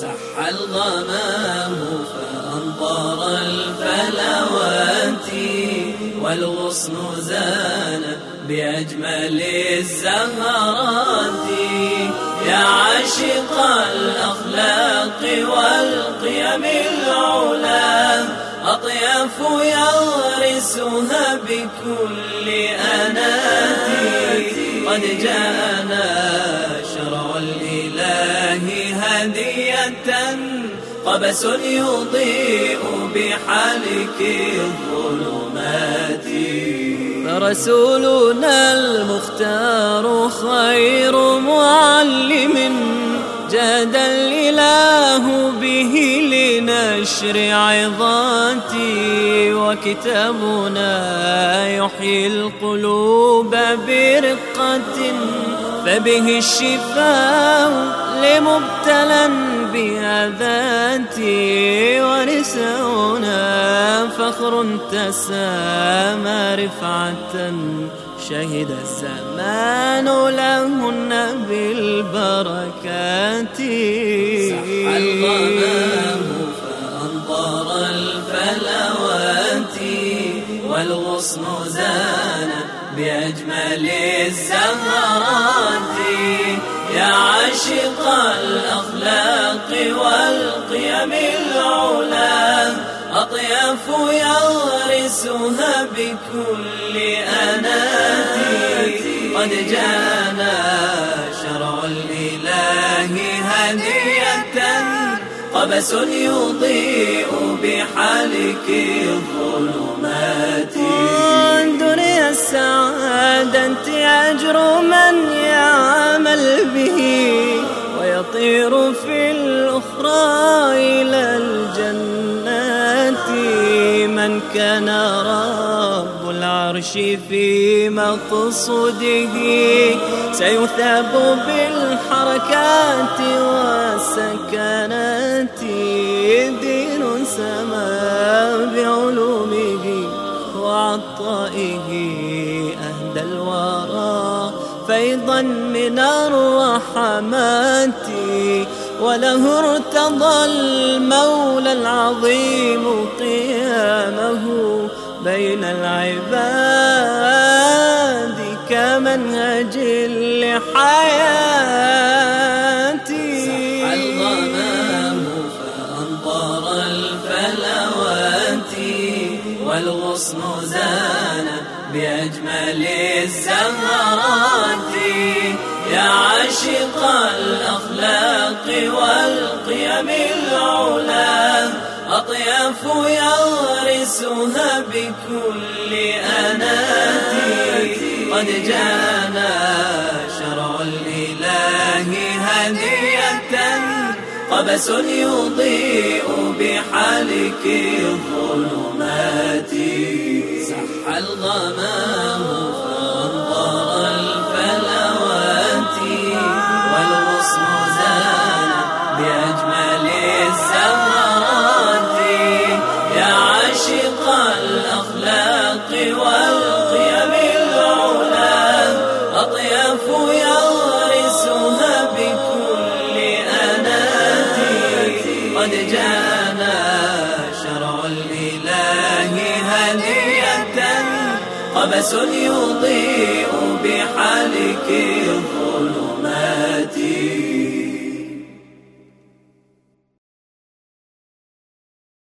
صح الغمام فأنظر الفلوات والغصن زان بأجمل الزهرات يا عاشق الأخلاق والقيم العلا أطياف يغرسها بكل أناتي قد جاءنا قبس يضيء بحالك الظلمات. فرسولنا المختار خير معلم جاد الإله به لنشر عظاتي وكتابنا يحيي القلوب برقة فبه الشفاء لمبتلى بأذاتي ونساؤنا فخر تسامى رفعة شهد الزمان لهن بالبركات. صح الغمام فأنظر الفلوات والغصن زان بأجمل الزهرات. يا عاشق الأخلاق والقيم العلا أطياف يغرسها بكل أناتي. قد جاءنا شرع الإله هدية قبس يضيء بحالك الظلمات. دنيا السعادة أجر من به ويطير في الأخرى إلى الجنات. من كان رب العرش في مقصوده سيثاب بالحركات والسكنات. دين سما بعلومه وعطائه. من الرحمات وله ارتضى المولى العظيم قيامه بين العباد كمنهج لحياتي والغصن زان بأجمل الزهرات يا عاشق الأخلاق والقيم العلا أطياف يغرسها بكل أناتي قد جاءنا شرع الإله هدية قبس يضيء بحالك الظلمات. صح الغمام قد جاءنا شرع الإله هدية قبس يضيء بحالك